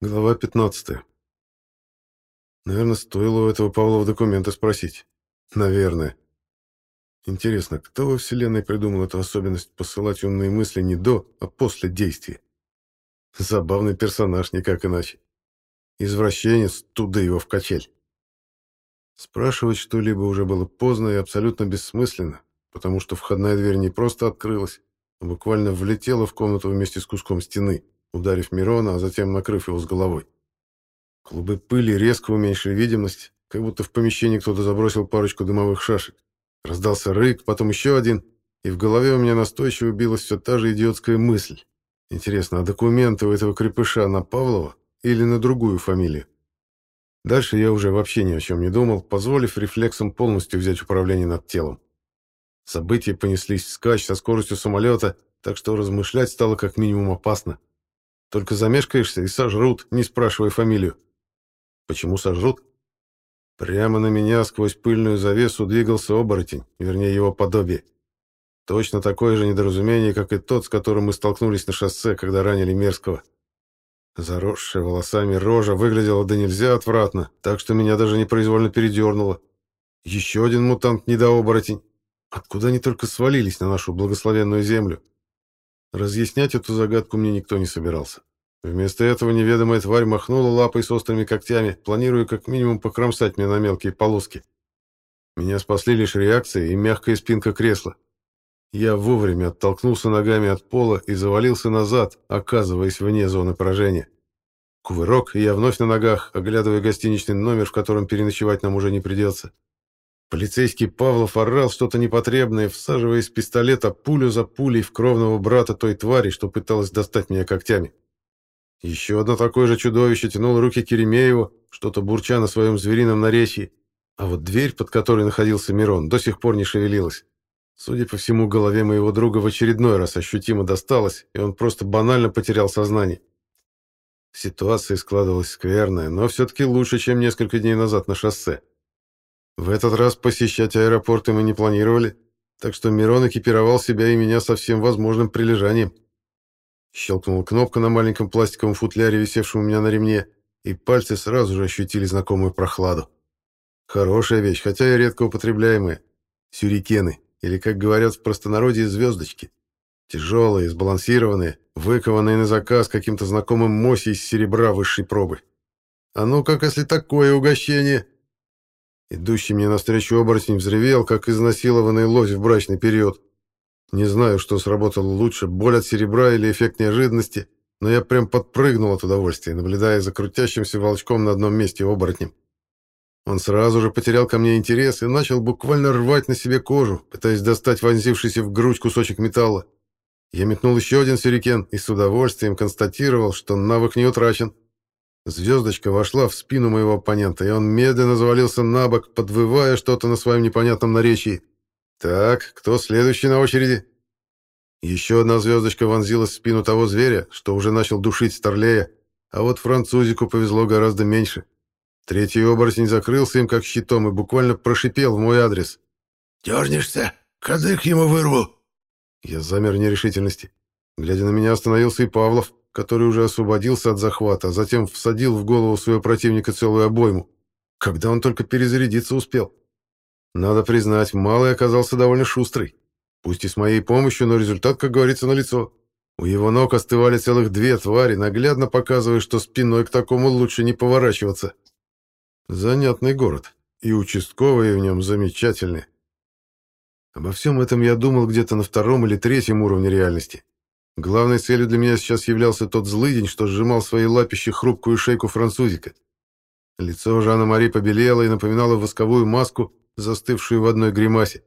Глава 15. Наверное, стоило у этого Павлова документы спросить. Наверное. Интересно, кто во Вселенной придумал эту особенность посылать умные мысли не до, а после действия? Забавный персонаж, никак иначе. Извращенец, туда его в качель. Спрашивать что-либо уже было поздно и абсолютно бессмысленно, потому что входная дверь не просто открылась, а буквально влетела в комнату вместе с куском стены ударив Мирона, а затем накрыв его с головой. Клубы пыли резко уменьшили видимость, как будто в помещении кто-то забросил парочку дымовых шашек. Раздался рык, потом еще один, и в голове у меня настойчиво билась все та же идиотская мысль. Интересно, а документы у этого крепыша на Павлова или на другую фамилию? Дальше я уже вообще ни о чем не думал, позволив рефлексам полностью взять управление над телом. События понеслись вскачь со скоростью самолета, так что размышлять стало как минимум опасно. Только замешкаешься и сожрут, не спрашивая фамилию. Почему сожрут? Прямо на меня сквозь пыльную завесу двигался оборотень, вернее его подобие. Точно такое же недоразумение, как и тот, с которым мы столкнулись на шоссе, когда ранили Мерзкого. Заросшая волосами рожа выглядела да нельзя отвратно, так что меня даже непроизвольно передернуло. Еще один мутант-недооборотень. Откуда они только свалились на нашу благословенную землю? Разъяснять эту загадку мне никто не собирался. Вместо этого неведомая тварь махнула лапой с острыми когтями, планируя как минимум покромсать меня на мелкие полоски. Меня спасли лишь реакция и мягкая спинка кресла. Я вовремя оттолкнулся ногами от пола и завалился назад, оказываясь вне зоны поражения. Кувырок, и я вновь на ногах, оглядывая гостиничный номер, в котором переночевать нам уже не придется. Полицейский Павлов орал что-то непотребное, всаживая из пистолета пулю за пулей в кровного брата той твари, что пыталась достать меня когтями. Еще одно такое же чудовище тянуло руки Керемееву, что-то бурча на своем зверином наречии, а вот дверь, под которой находился Мирон, до сих пор не шевелилась. Судя по всему, голове моего друга в очередной раз ощутимо досталось, и он просто банально потерял сознание. Ситуация складывалась скверная, но все-таки лучше, чем несколько дней назад на шоссе. В этот раз посещать аэропорты мы не планировали, так что Мирон экипировал себя и меня со всем возможным прилежанием. Щелкнула кнопка на маленьком пластиковом футляре, висевшем у меня на ремне, и пальцы сразу же ощутили знакомую прохладу. Хорошая вещь, хотя и редко употребляемая. Сюрикены, или, как говорят в простонародье, звездочки. Тяжелые, сбалансированные, выкованные на заказ каким-то знакомым моси из серебра высшей пробы. А ну как, если такое угощение? Идущий мне навстречу оборотень взревел, как изнасилованный лось в брачный период. Не знаю, что сработало лучше, боль от серебра или эффект неожиданности, но я прям подпрыгнул от удовольствия, наблюдая за крутящимся волчком на одном месте оборотнем. Он сразу же потерял ко мне интерес и начал буквально рвать на себе кожу, пытаясь достать вонзившийся в грудь кусочек металла. Я метнул еще один сюрикен и с удовольствием констатировал, что навык не утрачен. Звездочка вошла в спину моего оппонента, и он медленно завалился на бок, подвывая что-то на своем непонятном наречии. «Так, кто следующий на очереди?» Еще одна звездочка вонзилась в спину того зверя, что уже начал душить Старлея, а вот французику повезло гораздо меньше. Третий оборотень закрылся им как щитом и буквально прошипел в мой адрес. «Дернешься? Кадык ему вырву!» Я замер в нерешительности. Глядя на меня, остановился и Павлов который уже освободился от захвата, а затем всадил в голову своего противника целую обойму. Когда он только перезарядиться успел. Надо признать, малый оказался довольно шустрый. Пусть и с моей помощью, но результат, как говорится, налицо. У его ног остывали целых две твари, наглядно показывая, что спиной к такому лучше не поворачиваться. Занятный город, и участковые в нем замечательные. Обо всем этом я думал где-то на втором или третьем уровне реальности. Главной целью для меня сейчас являлся тот злыдень, что сжимал своей лапище хрупкую шейку французика. Лицо Жанна-Мари побелело и напоминало восковую маску, застывшую в одной гримасе.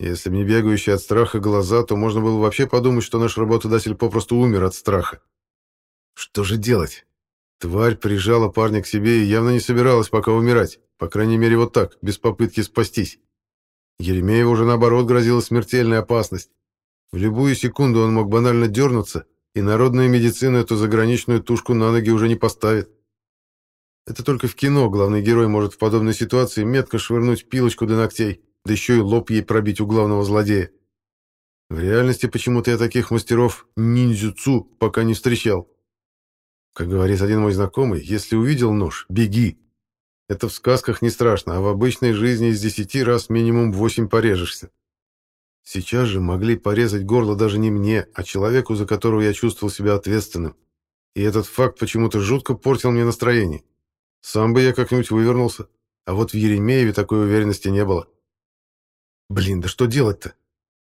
Если бы не бегающие от страха глаза, то можно было вообще подумать, что наш работодатель попросту умер от страха. Что же делать? Тварь прижала парня к себе и явно не собиралась пока умирать, по крайней мере вот так, без попытки спастись. Еремееву уже наоборот грозила смертельная опасность. В любую секунду он мог банально дернуться, и народная медицина эту заграничную тушку на ноги уже не поставит. Это только в кино главный герой может в подобной ситуации метко швырнуть пилочку до ногтей, да еще и лоб ей пробить у главного злодея. В реальности почему-то я таких мастеров ниндзюцу пока не встречал. Как говорит один мой знакомый, если увидел нож, беги. Это в сказках не страшно, а в обычной жизни из десяти раз минимум восемь порежешься. Сейчас же могли порезать горло даже не мне, а человеку, за которого я чувствовал себя ответственным. И этот факт почему-то жутко портил мне настроение. Сам бы я как-нибудь вывернулся, а вот в Еремееве такой уверенности не было. Блин, да что делать-то?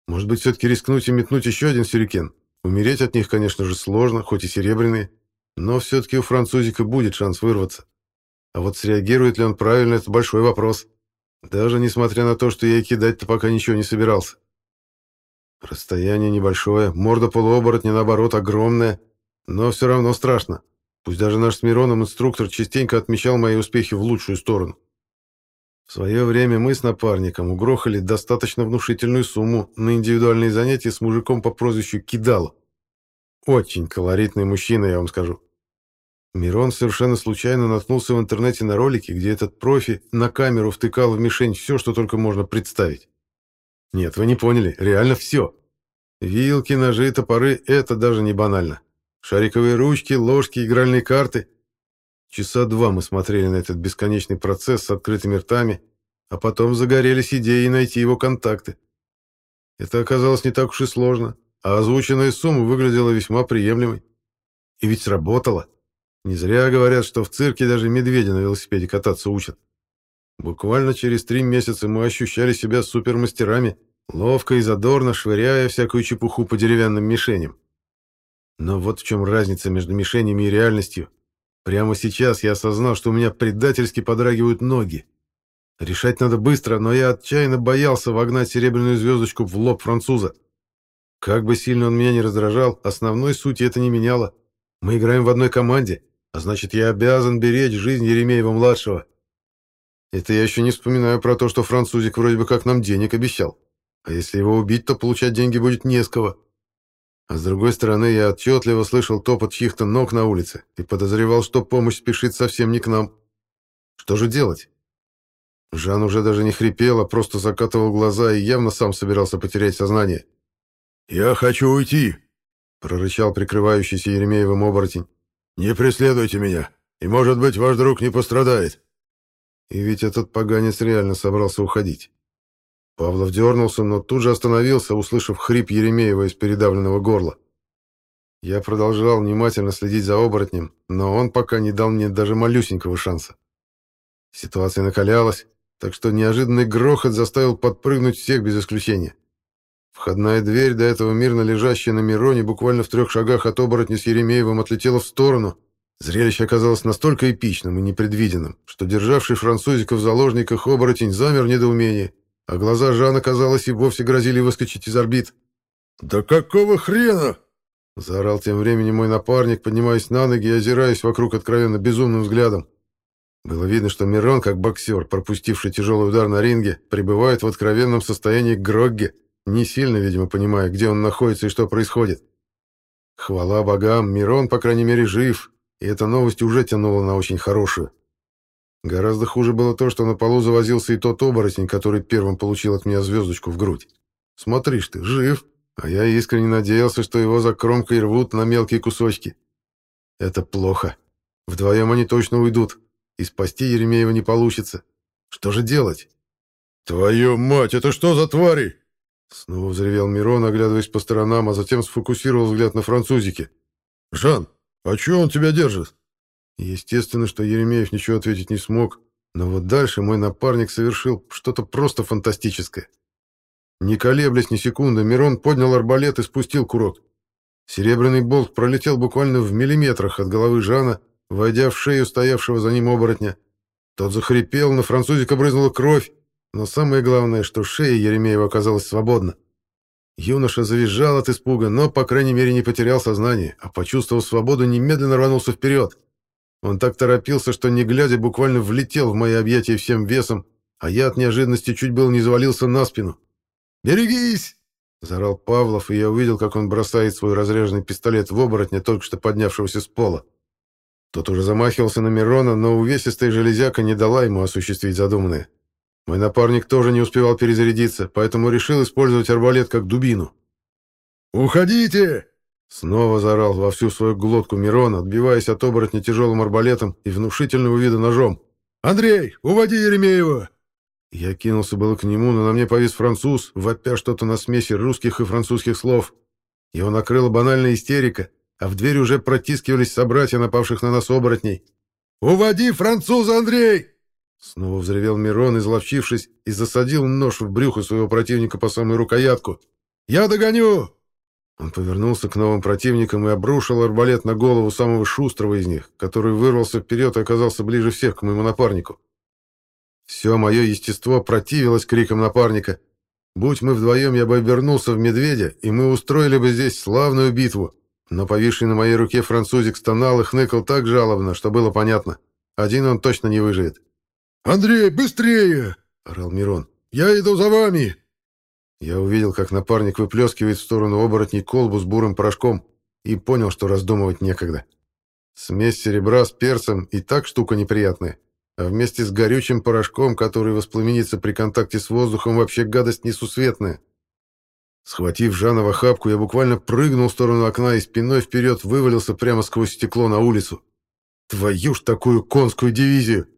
Может быть, все-таки рискнуть и метнуть еще один сюрикен? Умереть от них, конечно же, сложно, хоть и серебряные, но все-таки у французика будет шанс вырваться. А вот среагирует ли он правильно, это большой вопрос. Даже несмотря на то, что я кидать-то пока ничего не собирался. Расстояние небольшое, морда полуоборотня, наоборот, огромная, но все равно страшно. Пусть даже наш с Мироном инструктор частенько отмечал мои успехи в лучшую сторону. В свое время мы с напарником угрохали достаточно внушительную сумму на индивидуальные занятия с мужиком по прозвищу Кидало. Очень колоритный мужчина, я вам скажу. Мирон совершенно случайно наткнулся в интернете на ролики, где этот профи на камеру втыкал в мишень все, что только можно представить. Нет, вы не поняли, реально все. Вилки, ножи, топоры — это даже не банально. Шариковые ручки, ложки, игральные карты. Часа два мы смотрели на этот бесконечный процесс с открытыми ртами, а потом загорелись идеей найти его контакты. Это оказалось не так уж и сложно, а озвученная сумма выглядела весьма приемлемой. И ведь сработало. Не зря говорят, что в цирке даже медведя на велосипеде кататься учат. Буквально через три месяца мы ощущали себя супермастерами, ловко и задорно швыряя всякую чепуху по деревянным мишеням. Но вот в чем разница между мишенями и реальностью. Прямо сейчас я осознал, что у меня предательски подрагивают ноги. Решать надо быстро, но я отчаянно боялся вогнать серебряную звездочку в лоб француза. Как бы сильно он меня не раздражал, основной сути это не меняло. Мы играем в одной команде, а значит, я обязан беречь жизнь Еремеева-младшего. Это я еще не вспоминаю про то, что французик вроде бы как нам денег обещал. А если его убить, то получать деньги будет не с кого. А с другой стороны, я отчетливо слышал топот чьих-то ног на улице и подозревал, что помощь спешит совсем не к нам. Что же делать? Жан уже даже не хрипел, а просто закатывал глаза и явно сам собирался потерять сознание. «Я хочу уйти!» — прорычал прикрывающийся Еремеевым оборотень. «Не преследуйте меня, и, может быть, ваш друг не пострадает. И ведь этот поганец реально собрался уходить. Павлов дернулся, но тут же остановился, услышав хрип Еремеева из передавленного горла. Я продолжал внимательно следить за оборотнем, но он пока не дал мне даже малюсенького шанса. Ситуация накалялась, так что неожиданный грохот заставил подпрыгнуть всех без исключения. Входная дверь, до этого мирно лежащая на Мироне, буквально в трех шагах от оборотня с Еремеевым отлетела в сторону — Зрелище оказалось настолько эпичным и непредвиденным, что державший французика в заложниках оборотень замер в недоумении, а глаза Жана, казалось, и вовсе грозили выскочить из орбит. «Да какого хрена?» — заорал тем временем мой напарник, поднимаясь на ноги и озираясь вокруг откровенно безумным взглядом. Было видно, что Мирон, как боксер, пропустивший тяжелый удар на ринге, пребывает в откровенном состоянии Грогги, не сильно, видимо, понимая, где он находится и что происходит. Хвала богам, Мирон, по крайней мере, жив, и эта новость уже тянула на очень хорошую. Гораздо хуже было то, что на полу завозился и тот оборотень, который первым получил от меня звездочку в грудь. Смотришь ты, жив, а я искренне надеялся, что его за кромкой рвут на мелкие кусочки. Это плохо. Вдвоем они точно уйдут, и спасти Еремеева не получится. Что же делать? «Твою мать, это что за твари?» Снова взревел Мирон, оглядываясь по сторонам, а затем сфокусировал взгляд на французике. «Жан, «А чего он тебя держит?» Естественно, что Еремеев ничего ответить не смог, но вот дальше мой напарник совершил что-то просто фантастическое. Не колеблясь ни секунды, Мирон поднял арбалет и спустил курок. Серебряный болт пролетел буквально в миллиметрах от головы Жана, войдя в шею стоявшего за ним оборотня. Тот захрипел, на французика брызнула кровь, но самое главное, что шея Еремеева оказалась свободна. Юноша завизжал от испуга, но, по крайней мере, не потерял сознание, а, почувствовав свободу, немедленно рванулся вперед. Он так торопился, что, не глядя, буквально влетел в мои объятия всем весом, а я от неожиданности чуть было не завалился на спину. «Берегись!» — заорал Павлов, и я увидел, как он бросает свой разряженный пистолет в оборотня, только что поднявшегося с пола. Тот уже замахивался на Мирона, но увесистая железяка не дала ему осуществить задуманное. Мой напарник тоже не успевал перезарядиться, поэтому решил использовать арбалет как дубину. «Уходите!» Снова заорал во всю свою глотку Мирон, отбиваясь от оборотня тяжелым арбалетом и внушительного вида ножом. «Андрей, уводи Еремеева!» Я кинулся было к нему, но на мне повис француз, вопя что-то на смеси русских и французских слов. Его накрыла банальная истерика, а в дверь уже протискивались собратья напавших на нас оборотней. «Уводи француза, Андрей!» Снова взревел Мирон, изловчившись, и засадил нож в брюхо своего противника по самую рукоятку. «Я догоню!» Он повернулся к новым противникам и обрушил арбалет на голову самого шустрого из них, который вырвался вперед и оказался ближе всех к моему напарнику. Все мое естество противилось крикам напарника. Будь мы вдвоем, я бы обернулся в медведя, и мы устроили бы здесь славную битву. Но повисший на моей руке французик стонал и хныкал так жалобно, что было понятно. Один он точно не выживет. «Андрей, быстрее!» — орал Мирон. «Я иду за вами!» Я увидел, как напарник выплескивает в сторону оборотней колбу с бурым порошком и понял, что раздумывать некогда. Смесь серебра с перцем и так штука неприятная, а вместе с горючим порошком, который воспламенится при контакте с воздухом, вообще гадость несусветная. Схватив Жана в охапку, я буквально прыгнул в сторону окна и спиной вперед вывалился прямо сквозь стекло на улицу. Твою ж такую конскую дивизию!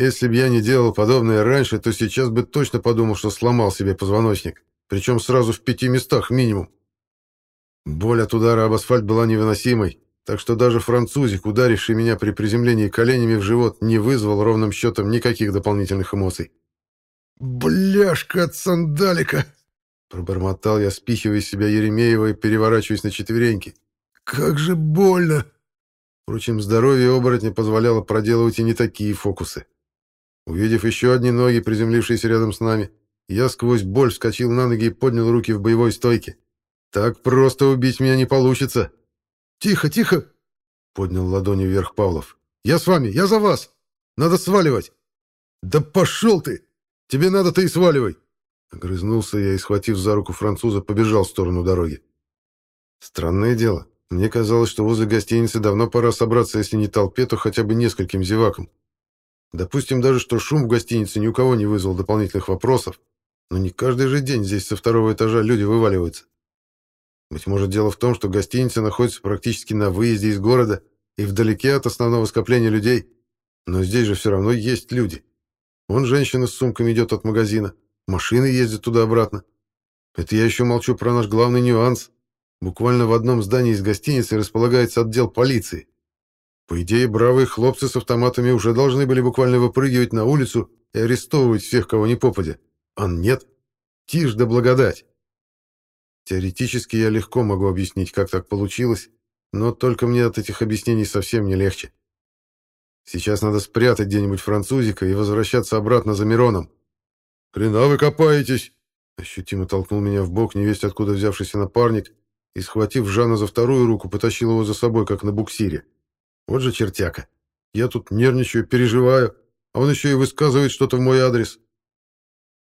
Если бы я не делал подобное раньше, то сейчас бы точно подумал, что сломал себе позвоночник причем сразу в пяти местах минимум. Боль от удара об асфальт была невыносимой, так что даже французик, ударивший меня при приземлении коленями в живот, не вызвал ровным счетом никаких дополнительных эмоций. «Бляшка от сандалика!» Пробормотал я, спихивая себя Еремеева и переворачиваясь на четвереньки. «Как же больно!» Впрочем, здоровье оборотня позволяло проделывать и не такие фокусы. Увидев еще одни ноги, приземлившиеся рядом с нами, я сквозь боль вскочил на ноги и поднял руки в боевой стойке. «Так просто убить меня не получится!» «Тихо, тихо!» — поднял ладони вверх Павлов. «Я с вами, я за вас! Надо сваливать!» «Да пошел ты! Тебе надо, ты и сваливай!» Огрызнулся я и, схватив за руку француза, побежал в сторону дороги. Странное дело. Мне казалось, что возле гостиницы давно пора собраться, если не толпе, то хотя бы нескольким зевакам. Допустим даже, что шум в гостинице ни у кого не вызвал дополнительных вопросов, но не каждый же день здесь со второго этажа люди вываливаются. Быть может, дело в том, что гостиница находится практически на выезде из города и вдалеке от основного скопления людей. Но здесь же все равно есть люди. Вон женщина с сумками идет от магазина, машины ездят туда-обратно. Это я еще молчу про наш главный нюанс. Буквально в одном здании из гостиницы располагается отдел полиции. По идее, бравые хлопцы с автоматами уже должны были буквально выпрыгивать на улицу и арестовывать всех, кого не попадя. А нет. Тишь да благодать. Теоретически я легко могу объяснить, как так получилось, но только мне от этих объяснений совсем не легче. Сейчас надо спрятать где-нибудь французика и возвращаться обратно за Мироном. «Хрена вы копаетесь!» Ощутимо толкнул меня в бок невесть откуда взявшийся напарник и, схватив Жана за вторую руку, потащил его за собой, как на буксире. Вот же чертяка. Я тут нервничаю, переживаю, а он еще и высказывает что-то в мой адрес.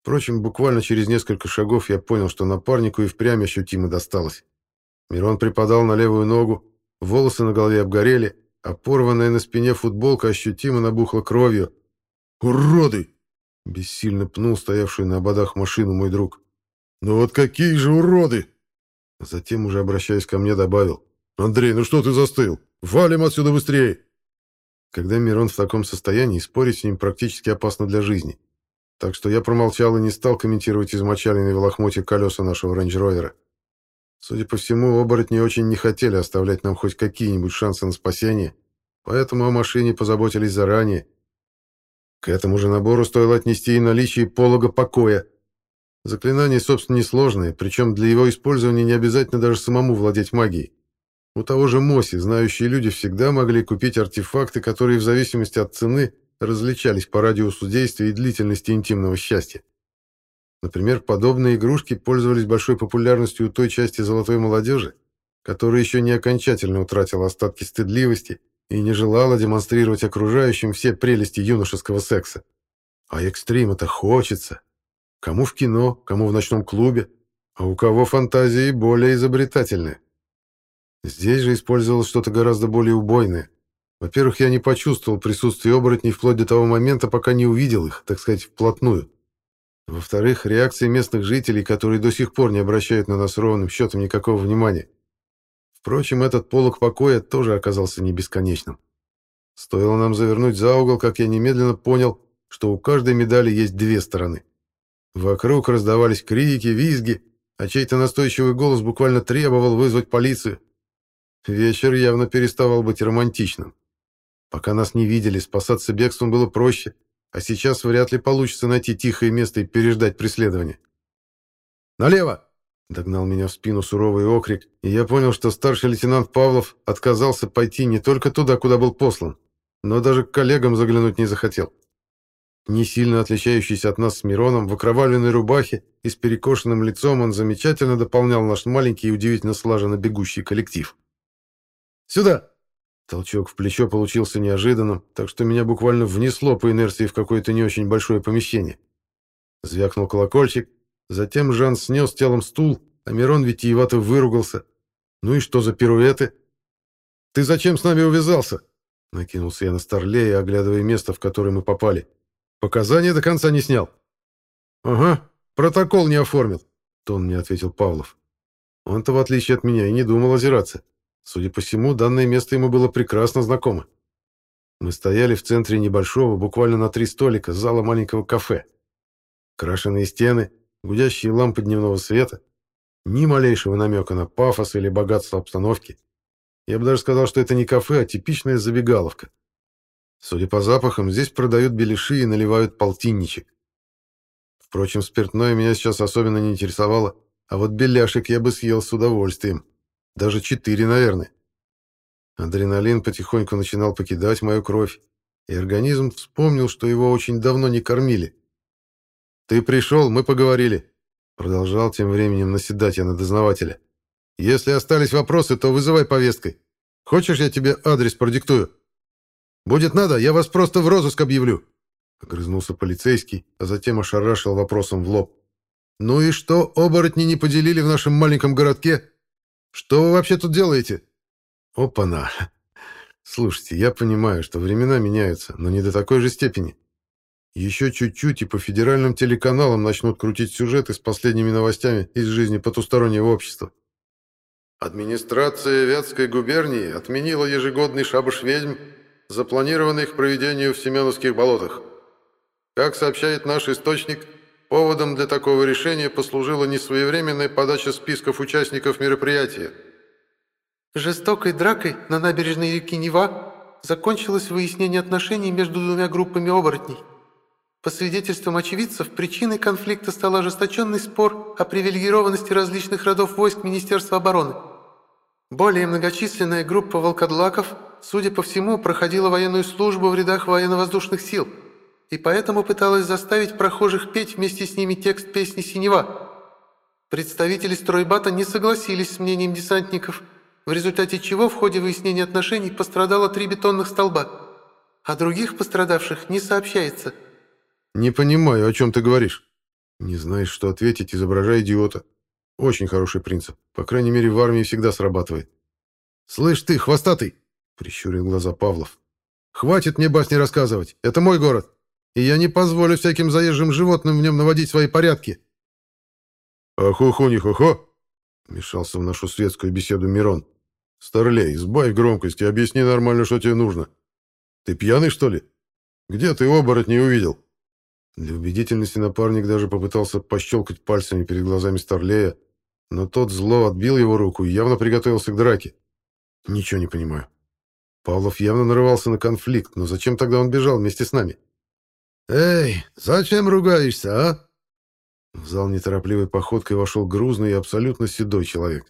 Впрочем, буквально через несколько шагов я понял, что напарнику и впрямь ощутимо досталось. Мирон припадал на левую ногу, волосы на голове обгорели, а порванная на спине футболка ощутимо набухла кровью. «Уроды!» — бессильно пнул стоявшую на ободах машину мой друг. «Ну вот какие же уроды!» Затем, уже обращаясь ко мне, добавил. «Андрей, ну что ты застыл? Валим отсюда быстрее!» Когда Мирон в таком состоянии, спорить с ним практически опасно для жизни так что я промолчал и не стал комментировать измочаленные в лохмотье колеса нашего рейндж-ровера. Судя по всему, оборотни очень не хотели оставлять нам хоть какие-нибудь шансы на спасение, поэтому о машине позаботились заранее. К этому же набору стоило отнести и наличие полога покоя. Заклинание, собственно, несложное, причем для его использования не обязательно даже самому владеть магией. У того же Моси знающие люди всегда могли купить артефакты, которые в зависимости от цены различались по радиусу действия и длительности интимного счастья. Например, подобные игрушки пользовались большой популярностью у той части золотой молодежи, которая еще не окончательно утратила остатки стыдливости и не желала демонстрировать окружающим все прелести юношеского секса. А экстрим-то хочется. Кому в кино, кому в ночном клубе, а у кого фантазии более изобретательные. Здесь же использовалось что-то гораздо более убойное. Во-первых, я не почувствовал присутствие оборотней вплоть до того момента, пока не увидел их, так сказать, вплотную. Во-вторых, реакции местных жителей, которые до сих пор не обращают на нас ровным счетом никакого внимания. Впрочем, этот полог покоя тоже оказался не бесконечным. Стоило нам завернуть за угол, как я немедленно понял, что у каждой медали есть две стороны. Вокруг раздавались крики, визги, а чей-то настойчивый голос буквально требовал вызвать полицию. Вечер явно переставал быть романтичным. Пока нас не видели, спасаться бегством было проще, а сейчас вряд ли получится найти тихое место и переждать преследование. «Налево!» — догнал меня в спину суровый окрик, и я понял, что старший лейтенант Павлов отказался пойти не только туда, куда был послан, но даже к коллегам заглянуть не захотел. Не сильно отличающийся от нас с Мироном, в окровавленной рубахе и с перекошенным лицом он замечательно дополнял наш маленький и удивительно слаженно бегущий коллектив. «Сюда!» Толчок в плечо получился неожиданным, так что меня буквально внесло по инерции в какое-то не очень большое помещение. Звякнул колокольчик, затем Жан снес телом стул, а Мирон витиевато выругался. «Ну и что за пируэты?» «Ты зачем с нами увязался?» Накинулся я на Старлея, оглядывая место, в которое мы попали. «Показания до конца не снял». «Ага, протокол не оформил», — тон мне ответил Павлов. Он-то, в отличие от меня, и не думал озираться. Судя по всему, данное место ему было прекрасно знакомо. Мы стояли в центре небольшого, буквально на три столика, зала маленького кафе. Крашеные стены, гудящие лампы дневного света, ни малейшего намека на пафос или богатство обстановки. Я бы даже сказал, что это не кафе, а типичная забегаловка. Судя по запахам, здесь продают беляши и наливают полтинничек. Впрочем, спиртное меня сейчас особенно не интересовало, а вот беляшек я бы съел с удовольствием. Даже четыре, наверное. Адреналин потихоньку начинал покидать мою кровь, и организм вспомнил, что его очень давно не кормили. «Ты пришел, мы поговорили», — продолжал тем временем наседать я на дознавателя. «Если остались вопросы, то вызывай повесткой. Хочешь, я тебе адрес продиктую?» «Будет надо, я вас просто в розыск объявлю», — огрызнулся полицейский, а затем ошарашил вопросом в лоб. «Ну и что оборотни не поделили в нашем маленьком городке?» Что вы вообще тут делаете?» «Опа-на! Слушайте, я понимаю, что времена меняются, но не до такой же степени. Еще чуть-чуть, и по федеральным телеканалам начнут крутить сюжеты с последними новостями из жизни потустороннего общества. Администрация Вятской губернии отменила ежегодный шабаш ведьм, запланированный к проведению в Семеновских болотах. Как сообщает наш источник, Поводом для такого решения послужила несвоевременная подача списков участников мероприятия. Жестокой дракой на набережной реки Нева закончилось выяснение отношений между двумя группами оборотней. По свидетельствам очевидцев, причиной конфликта стал ожесточенный спор о привилегированности различных родов войск Министерства обороны. Более многочисленная группа волкодлаков, судя по всему, проходила военную службу в рядах военно-воздушных сил – и поэтому пыталась заставить прохожих петь вместе с ними текст песни «Синева». Представители стройбата не согласились с мнением десантников, в результате чего в ходе выяснения отношений пострадало три бетонных столба. а других пострадавших не сообщается. «Не понимаю, о чем ты говоришь». «Не знаешь, что ответить, изображая идиота». Очень хороший принцип. По крайней мере, в армии всегда срабатывает. «Слышь ты, хвостатый!» — прищурил глаза Павлов. «Хватит мне басни рассказывать. Это мой город и я не позволю всяким заезжим животным в нем наводить свои порядки». «А хо-хо не хо-хо?» — вмешался в нашу светскую беседу Мирон. «Старлей, сбавь громкость и объясни нормально, что тебе нужно. Ты пьяный, что ли? Где ты оборотней увидел?» Для убедительности напарник даже попытался пощелкать пальцами перед глазами Старлея, но тот зло отбил его руку и явно приготовился к драке. «Ничего не понимаю. Павлов явно нарывался на конфликт, но зачем тогда он бежал вместе с нами?» «Эй, зачем ругаешься, а?» В зал неторопливой походкой вошел грузный и абсолютно седой человек.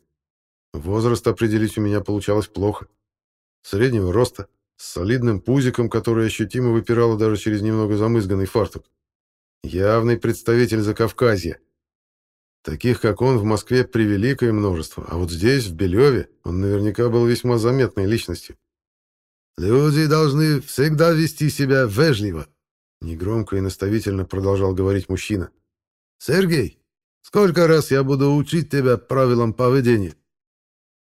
Возраст определить у меня получалось плохо. Среднего роста, с солидным пузиком, которое ощутимо выпирало даже через немного замызганный фартук. Явный представитель Закавказья. Таких, как он, в Москве превеликое множество, а вот здесь, в Белеве, он наверняка был весьма заметной личностью. «Люди должны всегда вести себя вежливо», Негромко и наставительно продолжал говорить мужчина. «Сергей, сколько раз я буду учить тебя правилам поведения?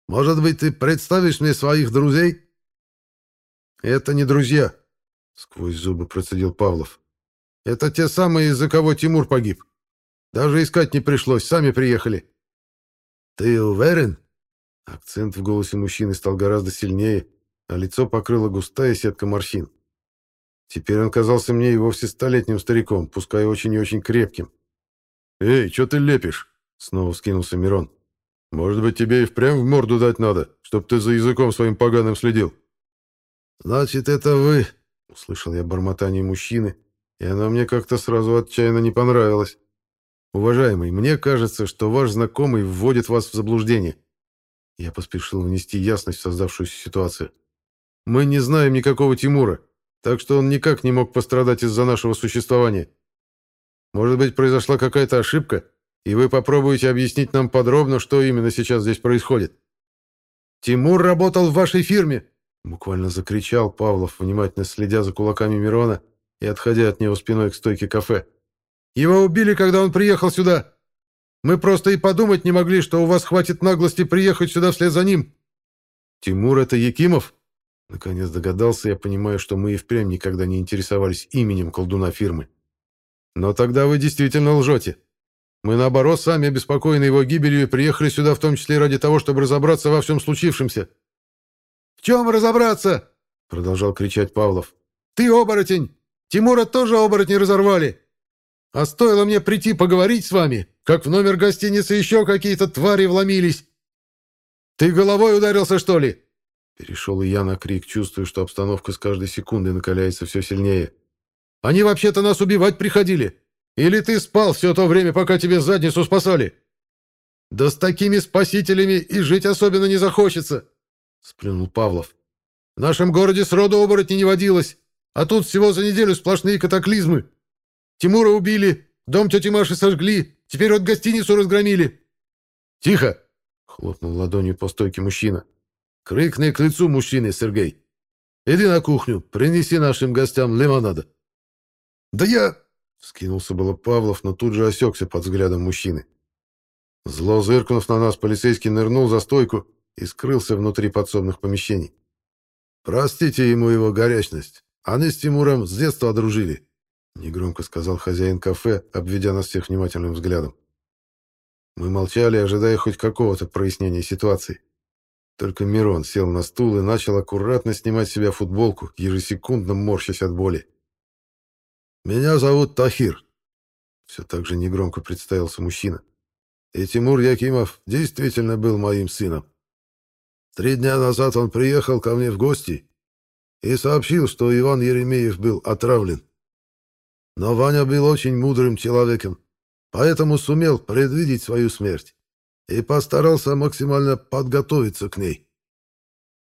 Может быть, ты представишь мне своих друзей?» «Это не друзья», — сквозь зубы процедил Павлов. «Это те самые, из-за кого Тимур погиб. Даже искать не пришлось, сами приехали». «Ты уверен?» Акцент в голосе мужчины стал гораздо сильнее, а лицо покрыло густая сетка морщин. Теперь он казался мне и вовсе столетним стариком, пускай очень и очень крепким. «Эй, что ты лепишь?» — снова вскинулся Мирон. «Может быть, тебе и впрямь в морду дать надо, чтоб ты за языком своим поганым следил?» «Значит, это вы...» — услышал я бормотание мужчины, и оно мне как-то сразу отчаянно не понравилось. «Уважаемый, мне кажется, что ваш знакомый вводит вас в заблуждение». Я поспешил внести ясность в создавшуюся ситуацию. «Мы не знаем никакого Тимура, так что он никак не мог пострадать из-за нашего существования. Может быть, произошла какая-то ошибка, и вы попробуете объяснить нам подробно, что именно сейчас здесь происходит». «Тимур работал в вашей фирме!» Буквально закричал Павлов, внимательно следя за кулаками Мирона и отходя от него спиной к стойке кафе. «Его убили, когда он приехал сюда. Мы просто и подумать не могли, что у вас хватит наглости приехать сюда вслед за ним». «Тимур — это Якимов?» Наконец догадался я, понимаю, что мы и впрямь никогда не интересовались именем колдуна фирмы. «Но тогда вы действительно лжете. Мы, наоборот, сами обеспокоены его гибелью и приехали сюда в том числе ради того, чтобы разобраться во всем случившемся». «В чем разобраться?» — продолжал кричать Павлов. «Ты оборотень! Тимура тоже оборотни разорвали! А стоило мне прийти поговорить с вами, как в номер гостиницы еще какие-то твари вломились! Ты головой ударился, что ли?» Перешел и я на крик, чувствуя, что обстановка с каждой секундой накаляется все сильнее. «Они вообще-то нас убивать приходили! Или ты спал все то время, пока тебе задницу спасали?» «Да с такими спасителями и жить особенно не захочется!» сплюнул Павлов. «В нашем городе сроду оборотни не водилось, а тут всего за неделю сплошные катаклизмы. Тимура убили, дом тети Маши сожгли, теперь вот гостиницу разгромили». «Тихо!» — хлопнул ладонью по стойке мужчина. «Крикни к лицу мужчины, Сергей. Иди на кухню, принеси нашим гостям лимонада». «Да я...» — скинулся было Павлов, но тут же осекся под взглядом мужчины. Зло зыркнув на нас, полицейский нырнул за стойку и скрылся внутри подсобных помещений. «Простите ему его горячность. Они с Тимуром с детства одружили», — негромко сказал хозяин кафе, обведя нас всех внимательным взглядом. Мы молчали, ожидая хоть какого-то прояснения ситуации. Только Мирон сел на стул и начал аккуратно снимать с себя футболку, ежесекундно морщась от боли. «Меня зовут Тахир», — все так же негромко представился мужчина. «И Тимур Якимов действительно был моим сыном. Три дня назад он приехал ко мне в гости и сообщил, что Иван Еремеев был отравлен. Но Ваня был очень мудрым человеком, поэтому сумел предвидеть свою смерть и постарался максимально подготовиться к ней.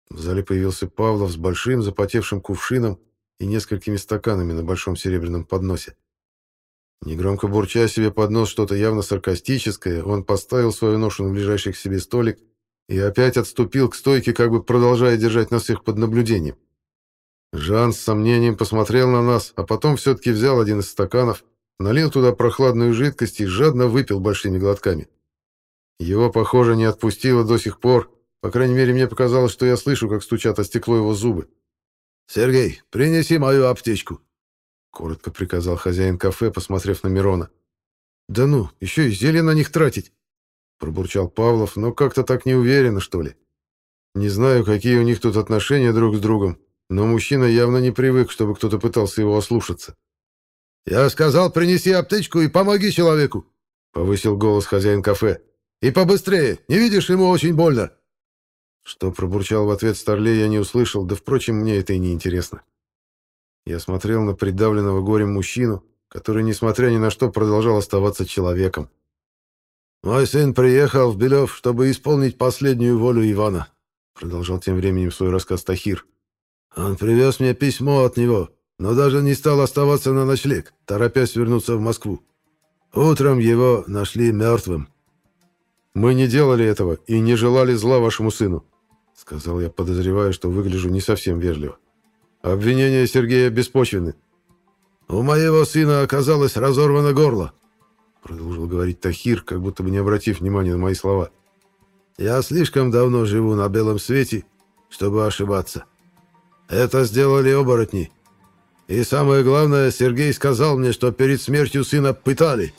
В зале появился Павлов с большим запотевшим кувшином и несколькими стаканами на большом серебряном подносе. Негромко бурча себе под нос что-то явно саркастическое, он поставил свою ношу на ближайший к себе столик и опять отступил к стойке, как бы продолжая держать нас всех под наблюдением. Жан с сомнением посмотрел на нас, а потом все-таки взял один из стаканов, налил туда прохладную жидкость и жадно выпил большими глотками. Его, похоже, не отпустило до сих пор, по крайней мере, мне показалось, что я слышу, как стучат о стекло его зубы. «Сергей, принеси мою аптечку», — коротко приказал хозяин кафе, посмотрев на Мирона. «Да ну, еще и зелье на них тратить!» Пробурчал Павлов, но как-то так не уверенно, что ли. Не знаю, какие у них тут отношения друг с другом, но мужчина явно не привык, чтобы кто-то пытался его ослушаться. «Я сказал, принеси аптечку и помоги человеку!» — повысил голос хозяин кафе. «И побыстрее! Не видишь, ему очень больно!» Что пробурчал в ответ Старлей, я не услышал, да, впрочем, мне это и не интересно. Я смотрел на придавленного горем мужчину, который, несмотря ни на что, продолжал оставаться человеком. «Мой сын приехал в Белев, чтобы исполнить последнюю волю Ивана», продолжал тем временем свой рассказ Тахир. «Он привез мне письмо от него, но даже не стал оставаться на ночлег, торопясь вернуться в Москву. Утром его нашли мертвым». «Мы не делали этого и не желали зла вашему сыну», сказал я, подозревая, что выгляжу не совсем вежливо. «Обвинения Сергея беспочвены». «У моего сына оказалось разорвано горло», продолжил говорить Тахир, как будто бы не обратив внимания на мои слова. «Я слишком давно живу на белом свете, чтобы ошибаться. Это сделали оборотни. И самое главное, Сергей сказал мне, что перед смертью сына пытали».